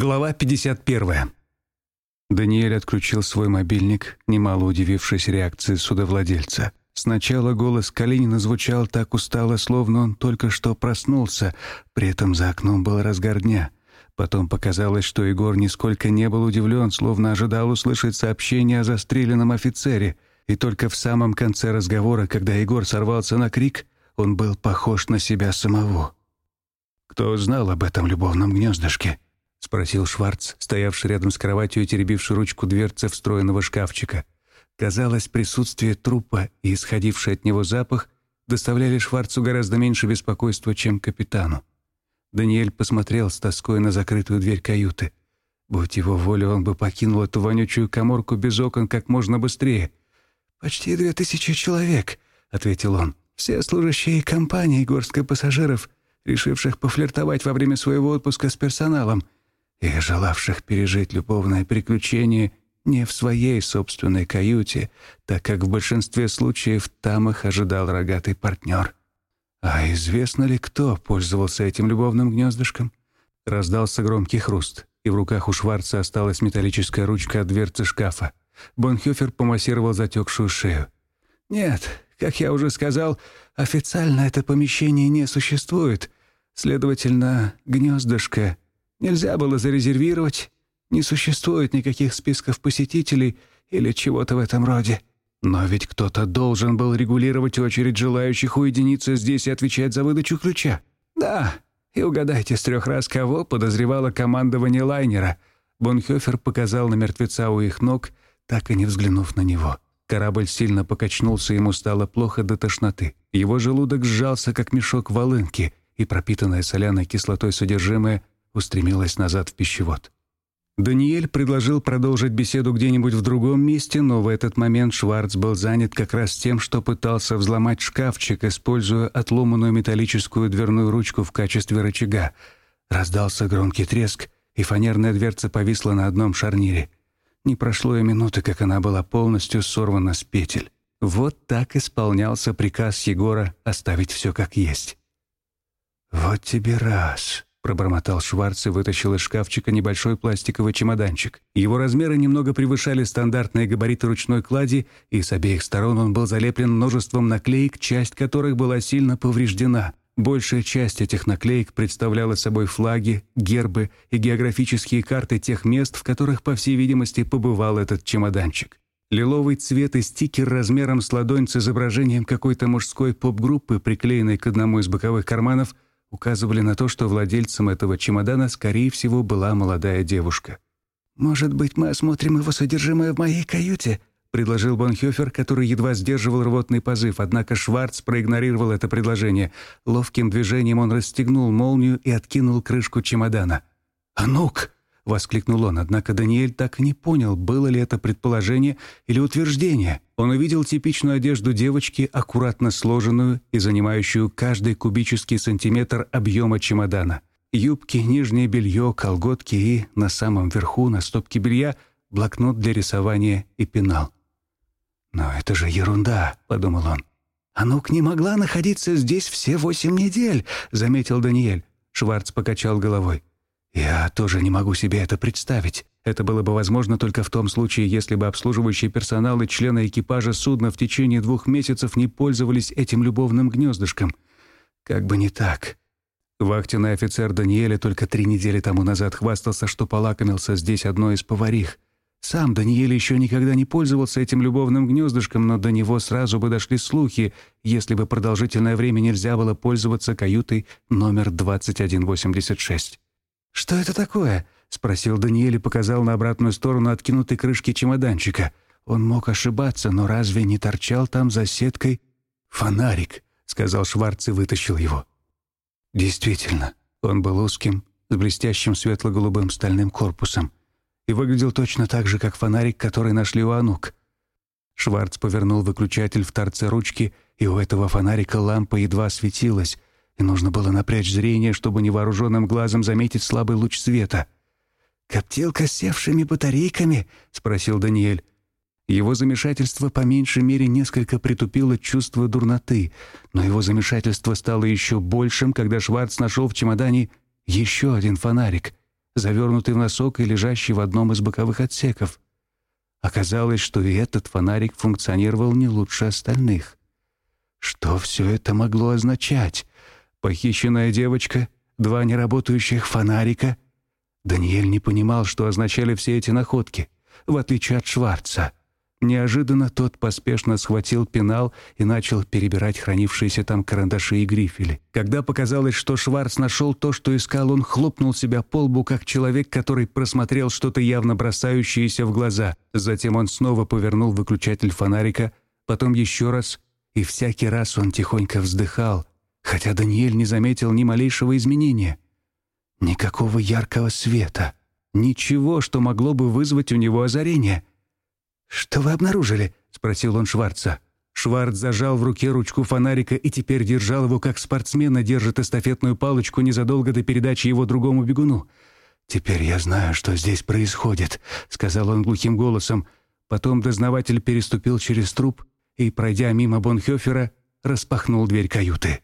Глава 51. Даниэль отключил свой мобильник, немало удивившись реакции судовладельца. Сначала голос Калинина звучал так устало, словно он только что проснулся, при этом за окном был разгар дня. Потом показалось, что Егор нисколько не был удивлен, словно ожидал услышать сообщение о застреленном офицере, и только в самом конце разговора, когда Егор сорвался на крик, он был похож на себя самого. Кто знал об этом любовном гнездышке? — спросил Шварц, стоявший рядом с кроватью и теребивший ручку дверцы встроенного шкафчика. Казалось, присутствие трупа и исходивший от него запах доставляли Шварцу гораздо меньше беспокойства, чем капитану. Даниэль посмотрел с тоской на закрытую дверь каюты. Будь его воля, он бы покинул эту вонючую каморку без окон как можно быстрее. «Почти две тысячи человек», — ответил он. «Все служащие компании, горстка пассажиров, решивших пофлиртовать во время своего отпуска с персоналом и желавших пережить любовное приключение не в своей собственной каюте, так как в большинстве случаев там их ожидал рогатый партнер. А известно ли, кто пользовался этим любовным гнездышком? Раздался громкий хруст, и в руках у Шварца осталась металлическая ручка от дверцы шкафа. Бонхёфер помассировал затекшую шею. «Нет, как я уже сказал, официально это помещение не существует. Следовательно, гнездышко Нельзя было зарезервировать. Не существует никаких списков посетителей или чего-то в этом роде. Но ведь кто-то должен был регулировать очередь желающих уединиться здесь и отвечать за выдачу ключа. Да, и угадайте с трех раз, кого подозревало командование лайнера. Бонхёфер показал на мертвеца у их ног, так и не взглянув на него. Корабль сильно покачнулся, ему стало плохо до тошноты. Его желудок сжался, как мешок волынки, и пропитанное соляной кислотой содержимое устремилась назад в пищевод. Даниэль предложил продолжить беседу где-нибудь в другом месте, но в этот момент Шварц был занят как раз тем, что пытался взломать шкафчик, используя отломанную металлическую дверную ручку в качестве рычага. Раздался громкий треск, и фанерная дверца повисла на одном шарнире. Не прошло и минуты, как она была полностью сорвана с петель. Вот так исполнялся приказ Егора оставить все как есть. «Вот тебе раз», пробормотал Шварц и вытащил из шкафчика небольшой пластиковый чемоданчик. Его размеры немного превышали стандартные габариты ручной клади, и с обеих сторон он был залеплен множеством наклеек, часть которых была сильно повреждена. Большая часть этих наклеек представляла собой флаги, гербы и географические карты тех мест, в которых, по всей видимости, побывал этот чемоданчик. Лиловый цвет и стикер размером с ладонь с изображением какой-то мужской поп-группы, приклеенной к одному из боковых карманов – указывали на то, что владельцем этого чемодана, скорее всего, была молодая девушка. «Может быть, мы осмотрим его содержимое в моей каюте?» — предложил Бонхёфер, который едва сдерживал рвотный позыв, однако Шварц проигнорировал это предложение. Ловким движением он расстегнул молнию и откинул крышку чемодана. «Анук!» Воскликнул он, однако Даниэль так и не понял, было ли это предположение или утверждение. Он увидел типичную одежду девочки, аккуратно сложенную и занимающую каждый кубический сантиметр объема чемодана. Юбки, нижнее белье, колготки и, на самом верху, на стопке белья, блокнот для рисования и пенал. «Но это же ерунда», — подумал он. «Анук не могла находиться здесь все восемь недель», — заметил Даниэль. Шварц покачал головой. Я тоже не могу себе это представить. Это было бы возможно только в том случае, если бы обслуживающий персонал и члены экипажа судна в течение двух месяцев не пользовались этим любовным гнездышком. Как бы не так. Вахтенный офицер Даниэля только три недели тому назад хвастался, что полакомился здесь одной из поварих. Сам Даниэль еще никогда не пользовался этим любовным гнездышком, но до него сразу бы дошли слухи, если бы продолжительное время нельзя было пользоваться каютой номер 2186. «Что это такое?» — спросил Даниэль и показал на обратную сторону откинутой крышки чемоданчика. Он мог ошибаться, но разве не торчал там за сеткой фонарик? — сказал Шварц и вытащил его. Действительно, он был узким, с блестящим светло-голубым стальным корпусом и выглядел точно так же, как фонарик, который нашли у Анук. Шварц повернул выключатель в торце ручки, и у этого фонарика лампа едва светилась, и нужно было напрячь зрение, чтобы невооруженным глазом заметить слабый луч света. «Коптилка с севшими батарейками?» — спросил Даниэль. Его замешательство по меньшей мере несколько притупило чувство дурноты, но его замешательство стало еще большим, когда Шварц нашел в чемодане еще один фонарик. завернутый в носок и лежащий в одном из боковых отсеков. Оказалось, что и этот фонарик функционировал не лучше остальных. Что все это могло означать? Похищенная девочка, два неработающих фонарика? Даниэль не понимал, что означали все эти находки, в отличие от Шварца. Неожиданно тот поспешно схватил пенал и начал перебирать хранившиеся там карандаши и грифели. Когда показалось, что Шварц нашел то, что искал, он хлопнул себя по лбу, как человек, который просмотрел что-то явно бросающееся в глаза. Затем он снова повернул выключатель фонарика, потом еще раз, и всякий раз он тихонько вздыхал, хотя Даниэль не заметил ни малейшего изменения. Никакого яркого света, ничего, что могло бы вызвать у него озарение — «Что вы обнаружили?» — спросил он Шварца. Шварц зажал в руке ручку фонарика и теперь держал его, как спортсмена держит эстафетную палочку незадолго до передачи его другому бегуну. «Теперь я знаю, что здесь происходит», — сказал он глухим голосом. Потом дознаватель переступил через труп и, пройдя мимо Бонхёфера, распахнул дверь каюты.